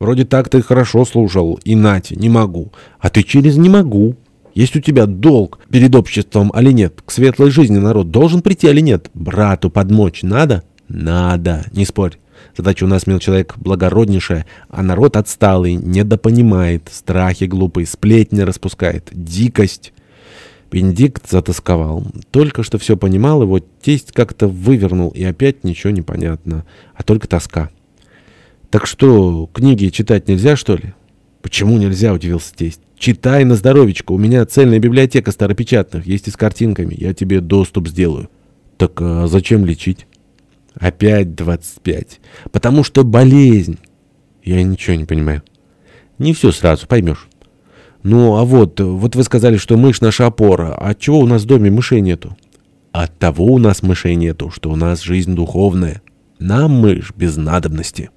Вроде так ты хорошо слушал, и нате, не могу. А ты через «не могу». Есть у тебя долг перед обществом, али нет? К светлой жизни народ должен прийти, али нет? Брату подмочь надо? Надо, не спорь. Задача у нас, мил человек, благороднейшая, а народ отсталый, недопонимает, страхи глупые, сплетни распускает, дикость. Бенедикт затасковал. Только что все понимал, его тесть как-то вывернул, и опять ничего не понятно, а только тоска. «Так что, книги читать нельзя, что ли?» «Почему нельзя?» — удивился тесть. «Читай на здоровечко. У меня цельная библиотека старопечатных, есть и с картинками. Я тебе доступ сделаю». «Так а зачем лечить?» Опять двадцать пять. Потому что болезнь. Я ничего не понимаю. Не все сразу поймешь. Ну, а вот, вот вы сказали, что мышь наша опора. А чего у нас в доме мышей нету? От того у нас мышей нету, что у нас жизнь духовная. Нам мышь без надобности.